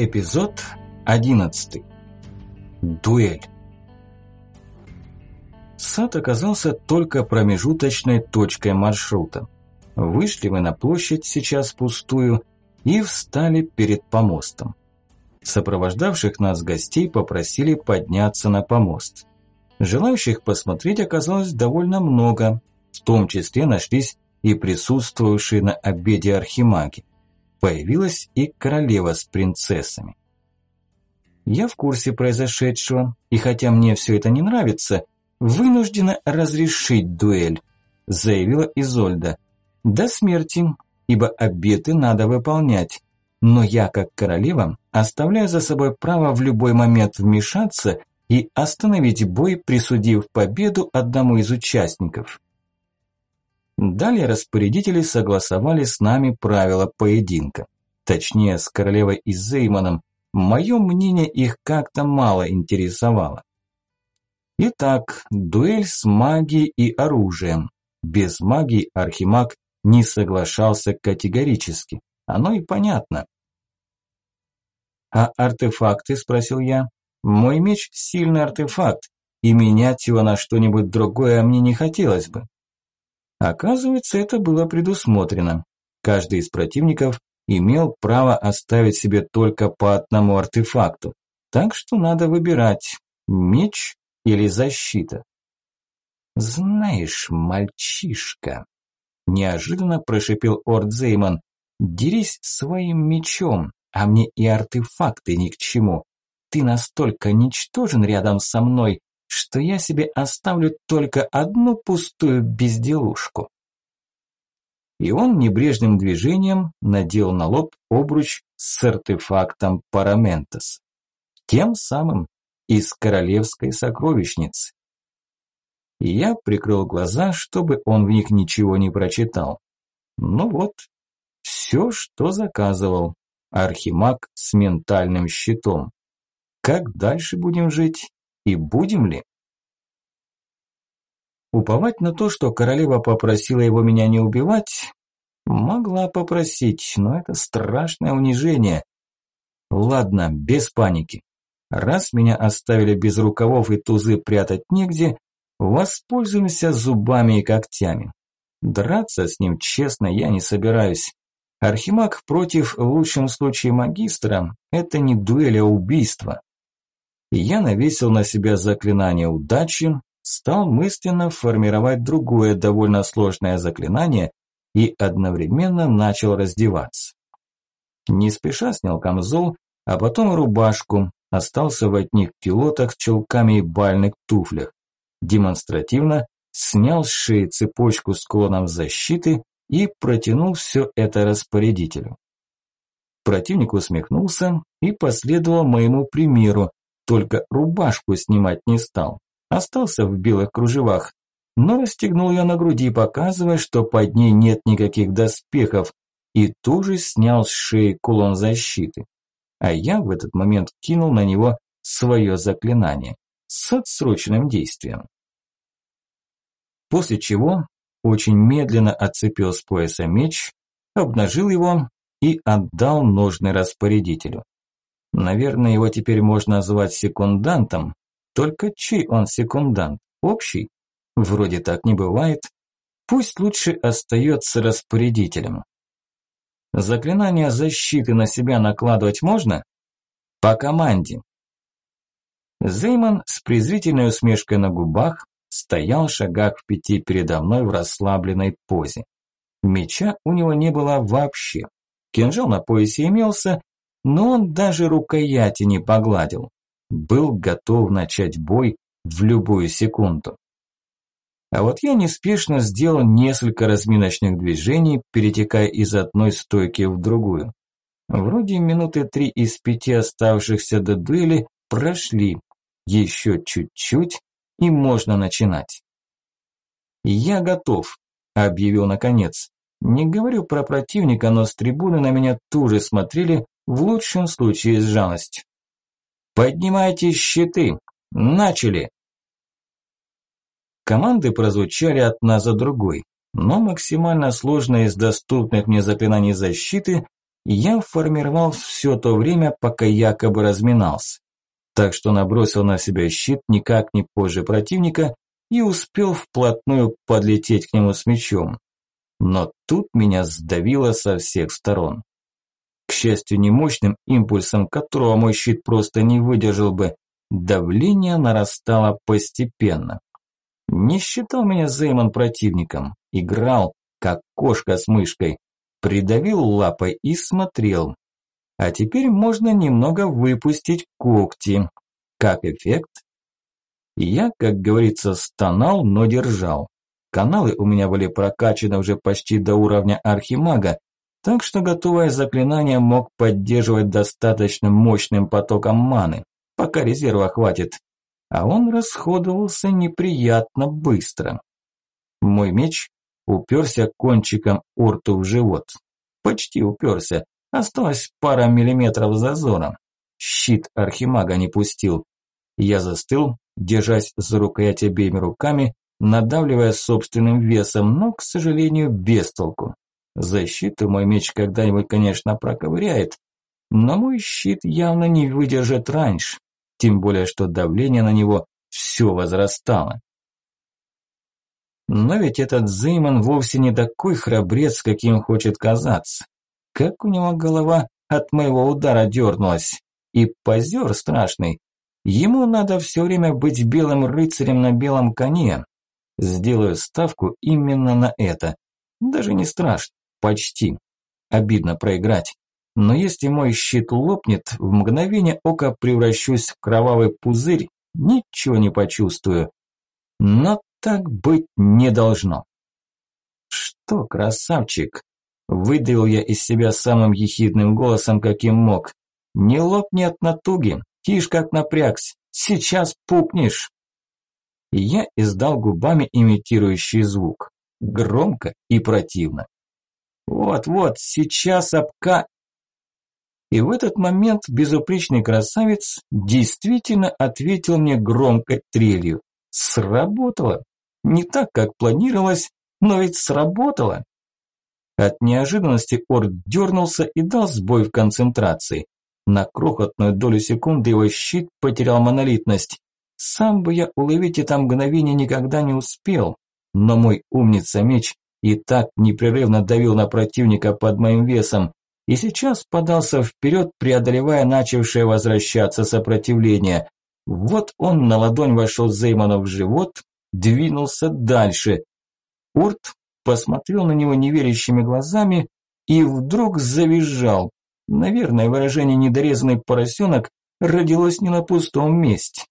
Эпизод 11. Дуэль. Сад оказался только промежуточной точкой маршрута. Вышли мы на площадь, сейчас пустую, и встали перед помостом. Сопровождавших нас гостей попросили подняться на помост. Желающих посмотреть оказалось довольно много, в том числе нашлись и присутствовавшие на обеде архимаги появилась и королева с принцессами. Я в курсе произошедшего, и хотя мне все это не нравится, вынуждена разрешить дуэль, заявила Изольда. До смерти, ибо обеты надо выполнять. Но я, как королева, оставляю за собой право в любой момент вмешаться и остановить бой, присудив победу одному из участников. Далее распорядители согласовали с нами правила поединка. Точнее, с королевой и Зеймоном. Мое мнение их как-то мало интересовало. Итак, дуэль с магией и оружием. Без магии Архимаг не соглашался категорически. Оно и понятно. «А артефакты?» – спросил я. «Мой меч – сильный артефакт, и менять его на что-нибудь другое мне не хотелось бы. Оказывается, это было предусмотрено. Каждый из противников имел право оставить себе только по одному артефакту. Так что надо выбирать, меч или защита. «Знаешь, мальчишка», – неожиданно прошипел Орд Зеймон, – «дерись своим мечом, а мне и артефакты ни к чему. Ты настолько ничтожен рядом со мной, что я себе оставлю только одну пустую безделушку. И он небрежным движением надел на лоб обруч с артефактом Параментос. Тем самым из королевской сокровищницы. Я прикрыл глаза, чтобы он в них ничего не прочитал. Ну вот, все, что заказывал. Архимаг с ментальным щитом. Как дальше будем жить? И будем ли? Уповать на то, что королева попросила его меня не убивать, могла попросить, но это страшное унижение. Ладно, без паники. Раз меня оставили без рукавов и тузы прятать негде, воспользуемся зубами и когтями. Драться с ним, честно, я не собираюсь. Архимаг против, в лучшем случае, магистра – это не дуэль, а убийство я навесил на себя заклинание удачи, стал мысленно формировать другое довольно сложное заклинание и одновременно начал раздеваться. Не спеша снял камзол, а потом рубашку, остался в одних пилотах с чулками и бальных туфлях. Демонстративно снял с шеи цепочку с клоном защиты и протянул все это распорядителю. Противник усмехнулся и последовал моему примеру, только рубашку снимать не стал. Остался в белых кружевах, но расстегнул ее на груди, показывая, что под ней нет никаких доспехов, и тоже снял с шеи кулон защиты. А я в этот момент кинул на него свое заклинание с отсроченным действием. После чего очень медленно отцепил с пояса меч, обнажил его и отдал ножны распорядителю. Наверное, его теперь можно назвать секундантом. Только чей он секундант? Общий? Вроде так не бывает. Пусть лучше остается распорядителем. Заклинание защиты на себя накладывать можно? По команде. Зейман с презрительной усмешкой на губах стоял в шагах в пяти передо мной в расслабленной позе. Меча у него не было вообще. Кинжал на поясе имелся, но он даже рукояти не погладил. Был готов начать бой в любую секунду. А вот я неспешно сделал несколько разминочных движений, перетекая из одной стойки в другую. Вроде минуты три из пяти оставшихся до дуэли прошли. Еще чуть-чуть, и можно начинать. «Я готов», – объявил наконец. Не говорю про противника, но с трибуны на меня тоже смотрели, в лучшем случае с жалостью. «Поднимайте щиты! Начали!» Команды прозвучали одна за другой, но максимально сложная из доступных мне заклинаний защиты я формировал все то время, пока якобы разминался. Так что набросил на себя щит никак не позже противника и успел вплотную подлететь к нему с мечом. Но тут меня сдавило со всех сторон. К счастью, не мощным импульсом, которого мой щит просто не выдержал бы, давление нарастало постепенно. Не считал меня Зеймон противником, играл, как кошка с мышкой, придавил лапой и смотрел. А теперь можно немного выпустить когти. Как эффект? Я, как говорится, стонал, но держал. Каналы у меня были прокачаны уже почти до уровня архимага, так что готовое заклинание мог поддерживать достаточно мощным потоком маны, пока резерва хватит а он расходовался неприятно быстро. Мой меч уперся кончиком орту в живот. Почти уперся, осталось пара миллиметров зазора. Щит архимага не пустил. Я застыл, держась за рукоять обеими руками, надавливая собственным весом, но, к сожалению, без толку. Защиту мой меч когда-нибудь, конечно, проковыряет, но мой щит явно не выдержит раньше тем более что давление на него все возрастало. Но ведь этот Зейман вовсе не такой храбрец, каким хочет казаться. Как у него голова от моего удара дернулась. И позер страшный. Ему надо все время быть белым рыцарем на белом коне. Сделаю ставку именно на это. Даже не страшно, почти. Обидно проиграть. Но если мой щит лопнет, в мгновение ока превращусь в кровавый пузырь, ничего не почувствую. Но так быть не должно. Что, красавчик? Выдавил я из себя самым ехидным голосом, каким мог. Не лопни от натуги, тишь как напрягся, сейчас пукнешь. Я издал губами имитирующий звук. Громко и противно. Вот-вот, сейчас обка... И в этот момент безупречный красавец действительно ответил мне громкой трелью. Сработало. Не так, как планировалось, но ведь сработало. От неожиданности Орд дернулся и дал сбой в концентрации. На крохотную долю секунды его щит потерял монолитность. Сам бы я уловить это мгновение никогда не успел, но мой умница-меч и так непрерывно давил на противника под моим весом, и сейчас подался вперед, преодолевая начавшее возвращаться сопротивление. Вот он на ладонь вошел Зеймана в живот, двинулся дальше. Урт посмотрел на него неверящими глазами и вдруг завизжал. Наверное, выражение «недорезанный поросенок» родилось не на пустом месте.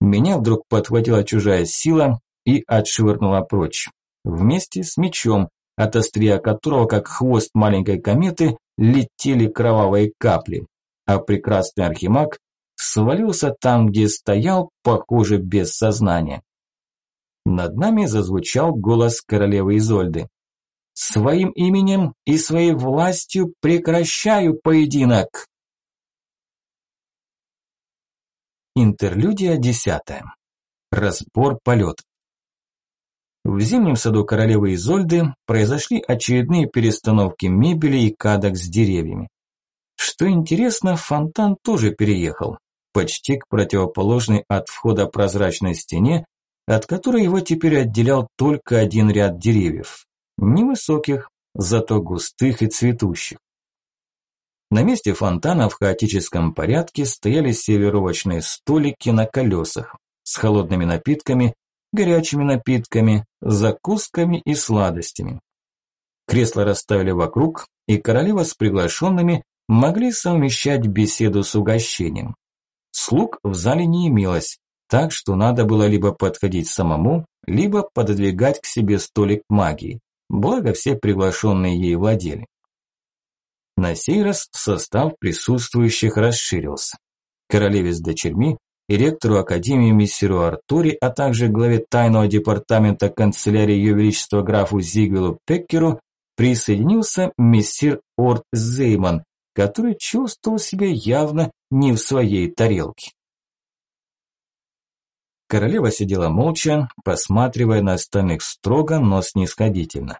Меня вдруг подхватила чужая сила и отшвырнула прочь. Вместе с мечом, от острия которого, как хвост маленькой кометы, летели кровавые капли, а прекрасный архимаг свалился там, где стоял, похоже, без сознания. Над нами зазвучал голос королевы Изольды. «Своим именем и своей властью прекращаю поединок!» Интерлюдия десятая. Разбор полет. В зимнем саду королевы Изольды произошли очередные перестановки мебели и кадок с деревьями. Что интересно, фонтан тоже переехал, почти к противоположной от входа прозрачной стене, от которой его теперь отделял только один ряд деревьев. Невысоких, зато густых и цветущих. На месте фонтана в хаотическом порядке стояли сервировочные столики на колесах с холодными напитками горячими напитками, закусками и сладостями. Кресла расставили вокруг, и королева с приглашенными могли совмещать беседу с угощением. Слуг в зале не имелось, так что надо было либо подходить самому, либо пододвигать к себе столик магии, благо все приглашенные ей владели. На сей раз состав присутствующих расширился. Королеве с дочерьми и ректору Академии миссеру Артури, а также главе тайного департамента канцелярии Ее Величества графу Зигвелу Пеккеру присоединился мессир Орт Зейман, который чувствовал себя явно не в своей тарелке. Королева сидела молча, посматривая на остальных строго, но снисходительно.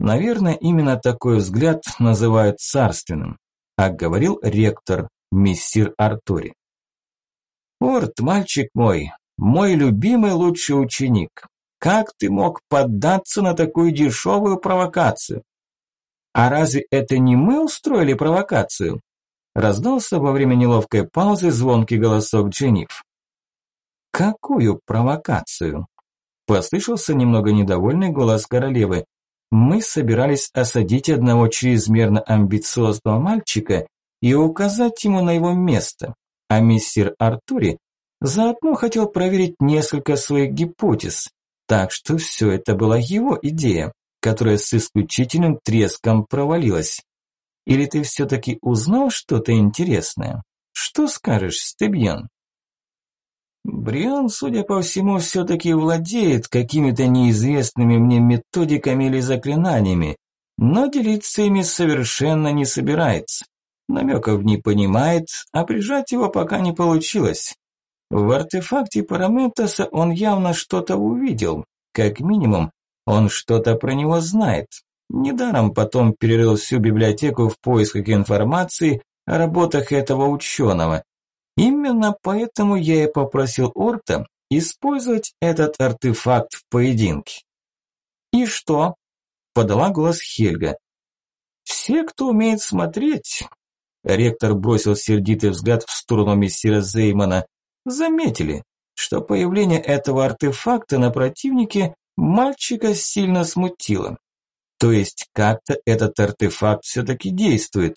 Наверное, именно такой взгляд называют царственным. А говорил ректор, мессир Артури. «Орт, мальчик мой, мой любимый лучший ученик, как ты мог поддаться на такую дешевую провокацию? А разве это не мы устроили провокацию? Раздался во время неловкой паузы звонкий голосок Дженниф. Какую провокацию? Послышался немного недовольный голос королевы. Мы собирались осадить одного чрезмерно амбициозного мальчика и указать ему на его место, а мистер Артури заодно хотел проверить несколько своих гипотез, так что все это была его идея, которая с исключительным треском провалилась. Или ты все-таки узнал что-то интересное? Что скажешь, Стебьен? Бриан, судя по всему, все-таки владеет какими-то неизвестными мне методиками или заклинаниями, но делиться ими совершенно не собирается. Намеков не понимает, а прижать его пока не получилось. В артефакте Параметоса он явно что-то увидел. Как минимум, он что-то про него знает. Недаром потом перерыл всю библиотеку в поисках информации о работах этого ученого. Именно поэтому я и попросил Орта использовать этот артефакт в поединке. «И что?» – подала голос Хельга. «Все, кто умеет смотреть...» Ректор бросил сердитый взгляд в сторону мессира Зеймана – заметили, что появление этого артефакта на противнике мальчика сильно смутило. То есть как-то этот артефакт все-таки действует.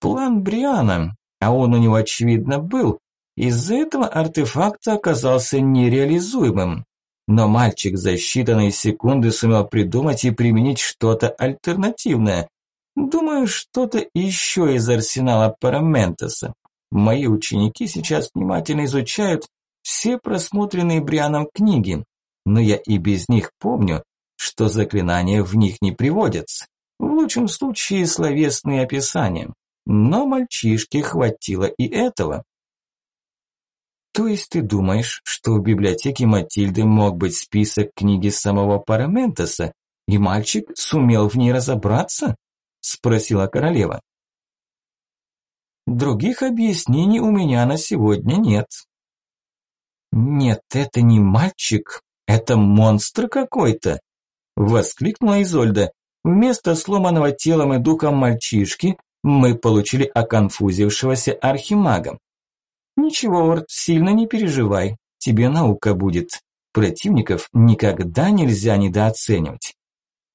План Бриана, а он у него очевидно был, из-за этого артефакта оказался нереализуемым. Но мальчик за считанные секунды сумел придумать и применить что-то альтернативное. Думаю, что-то еще из арсенала Параментоса. Мои ученики сейчас внимательно изучают все просмотренные Брианом книги, но я и без них помню, что заклинания в них не приводятся. В лучшем случае словесные описания. Но мальчишке хватило и этого. То есть ты думаешь, что в библиотеке Матильды мог быть список книги самого Параментеса, и мальчик сумел в ней разобраться? Спросила королева. Других объяснений у меня на сегодня нет. Нет, это не мальчик, это монстр какой-то, воскликнула Изольда. Вместо сломанного телом и духом мальчишки мы получили оконфузившегося архимага. Ничего, Орд, сильно не переживай, тебе наука будет. Противников никогда нельзя недооценивать.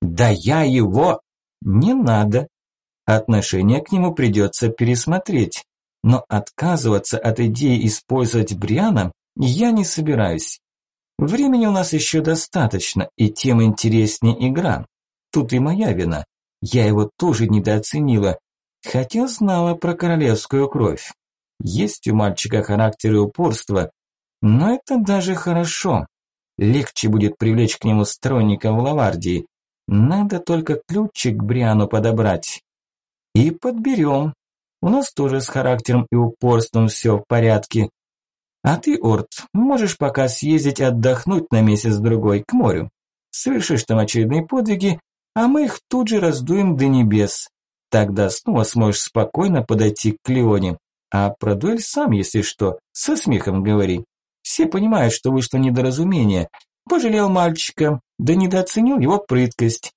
Да я его... Не надо, Отношение к нему придется пересмотреть, но отказываться от идеи использовать Бриана я не собираюсь. Времени у нас еще достаточно, и тем интереснее игра. Тут и моя вина. Я его тоже недооценила, хотя знала про королевскую кровь. Есть у мальчика характер и упорство, но это даже хорошо. Легче будет привлечь к нему сторонников Лавардии. Надо только ключик к Бриану подобрать. И подберем. У нас тоже с характером и упорством все в порядке. А ты, Орт, можешь пока съездить отдохнуть на месяц-другой к морю. Совершишь там очередные подвиги, а мы их тут же раздуем до небес. Тогда снова сможешь спокойно подойти к Леоне. А про дуэль сам, если что, со смехом говори. Все понимают, что вышло недоразумение. Пожалел мальчика, да недооценил его прыткость.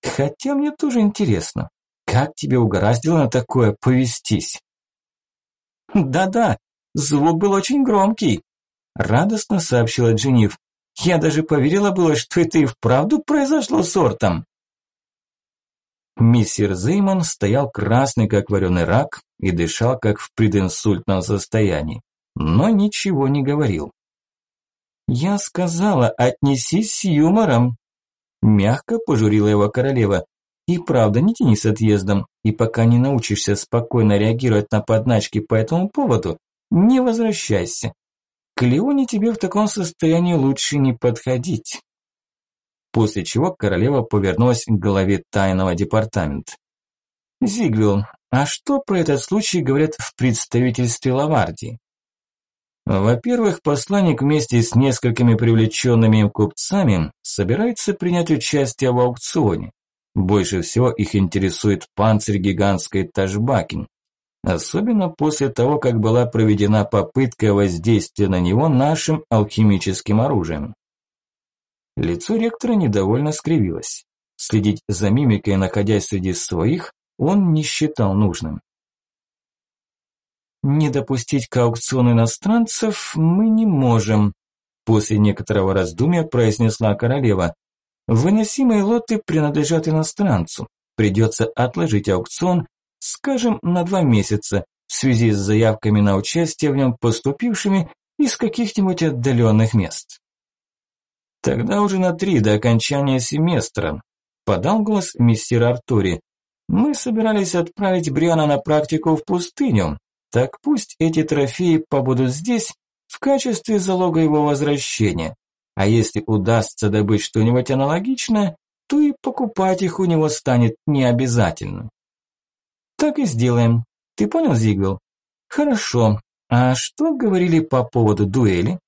Хотя мне тоже интересно, как тебе угораздило на такое повестись? Да-да, звук был очень громкий, радостно сообщила Дженниф. Я даже поверила было, что это и вправду произошло с Ортом. Миссир Зейман стоял красный, как вареный рак, и дышал, как в прединсультном состоянии, но ничего не говорил. «Я сказала, отнесись с юмором», – мягко пожурила его королева. И правда, не тяни с отъездом, и пока не научишься спокойно реагировать на подначки по этому поводу, не возвращайся. К Леоне тебе в таком состоянии лучше не подходить. После чего королева повернулась к главе тайного департамента. Зиглил, а что про этот случай говорят в представительстве Лавардии? Во-первых, посланник вместе с несколькими привлеченными им купцами собирается принять участие в аукционе. Больше всего их интересует панцирь гигантской Ташбакин. Особенно после того, как была проведена попытка воздействия на него нашим алхимическим оружием. Лицо ректора недовольно скривилось. Следить за мимикой, находясь среди своих, он не считал нужным. Не допустить к аукциону иностранцев мы не можем, после некоторого раздумья произнесла королева. Выносимые лоты принадлежат иностранцу. Придется отложить аукцион, скажем, на два месяца, в связи с заявками на участие в нем поступившими из каких-нибудь отдаленных мест. Тогда уже на три до окончания семестра, подал голос мистер Артури. Мы собирались отправить Бриана на практику в пустыню, так пусть эти трофеи побудут здесь в качестве залога его возвращения. А если удастся добыть что-нибудь аналогичное, то и покупать их у него станет необязательно. Так и сделаем. Ты понял, Зигвел? Хорошо. А что говорили по поводу дуэли?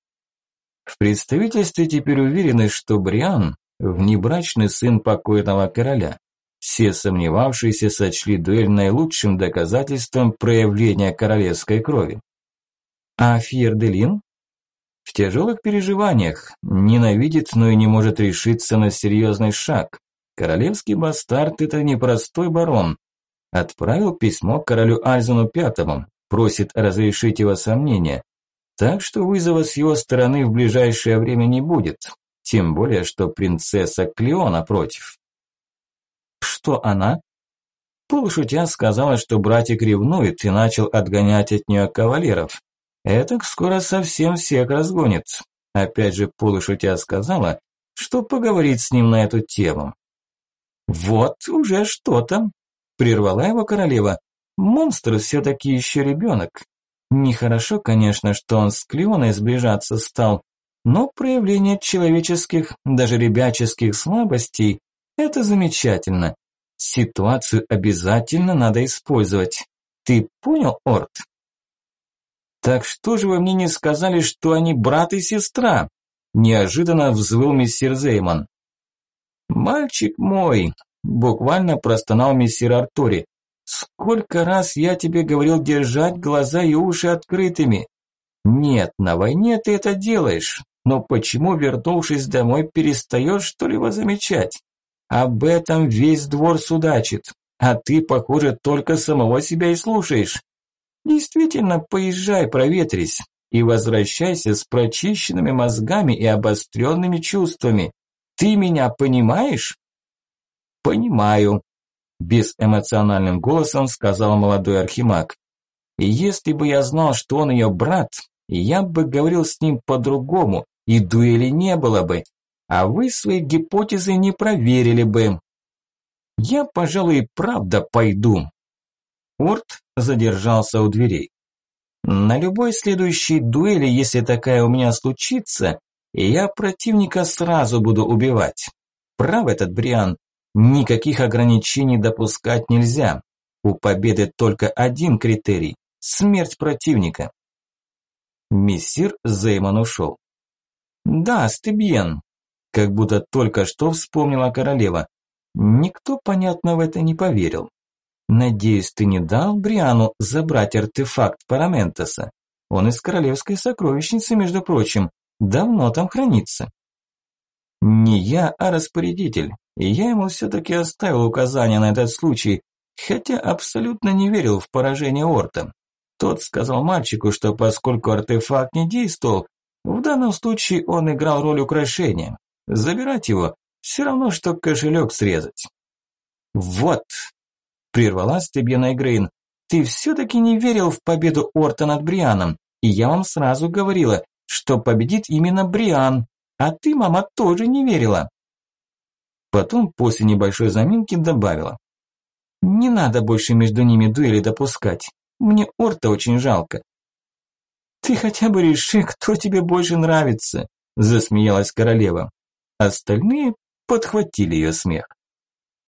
В представительстве теперь уверены, что Бриан – внебрачный сын покойного короля. Все сомневавшиеся сочли дуэль наилучшим доказательством проявления королевской крови. А Фьерделин? В тяжелых переживаниях, ненавидит, но и не может решиться на серьезный шаг. Королевский бастард – это непростой барон. Отправил письмо королю Альзену Пятому, просит разрешить его сомнения. Так что вызова с его стороны в ближайшее время не будет. Тем более, что принцесса Клеона против. Что она? Полушутя сказала, что братик ревнует и начал отгонять от нее кавалеров. Это скоро совсем всех разгонит. Опять же, полушутя сказала, что поговорить с ним на эту тему. Вот уже что-то. Прервала его королева. Монстр все-таки еще ребенок. Нехорошо, конечно, что он с Клеоной сближаться стал, но проявление человеческих, даже ребяческих слабостей это замечательно. Ситуацию обязательно надо использовать. Ты понял, Орт? Так что же вы мне не сказали, что они брат и сестра? Неожиданно взвыл мессир Зейман. Мальчик мой, буквально простонал мессир Артури. Сколько раз я тебе говорил держать глаза и уши открытыми. Нет, на войне ты это делаешь, но почему, вернувшись домой, перестаешь что-либо замечать? Об этом весь двор судачит, а ты, похоже, только самого себя и слушаешь. Действительно, поезжай, проветрись и возвращайся с прочищенными мозгами и обостренными чувствами. Ты меня понимаешь? Понимаю, безэмоциональным голосом сказал молодой архимаг. И если бы я знал, что он ее брат, я бы говорил с ним по-другому, и дуэли не было бы, а вы свои гипотезы не проверили бы. Я, пожалуй, правда пойду. Орт задержался у дверей. На любой следующей дуэли, если такая у меня случится, я противника сразу буду убивать. Прав этот Бриан, никаких ограничений допускать нельзя. У победы только один критерий – смерть противника. Мессир Зейман ушел. Да, Стебьен, как будто только что вспомнила королева. Никто, понятно, в это не поверил. Надеюсь, ты не дал Бриану забрать артефакт Параментоса? Он из королевской сокровищницы, между прочим, давно там хранится. Не я, а распорядитель, и я ему все-таки оставил указания на этот случай, хотя абсолютно не верил в поражение Орта. Тот сказал мальчику, что поскольку артефакт не действовал, в данном случае он играл роль украшения. Забирать его все равно, что кошелек срезать. Вот, прервала Стебьяна Грейн, ты все-таки не верил в победу Орта над Брианом, и я вам сразу говорила, что победит именно Бриан, а ты, мама, тоже не верила. Потом, после небольшой заминки, добавила. Не надо больше между ними дуэли допускать. Мне Орта очень жалко. Ты хотя бы реши, кто тебе больше нравится, засмеялась королева. Остальные подхватили ее смех.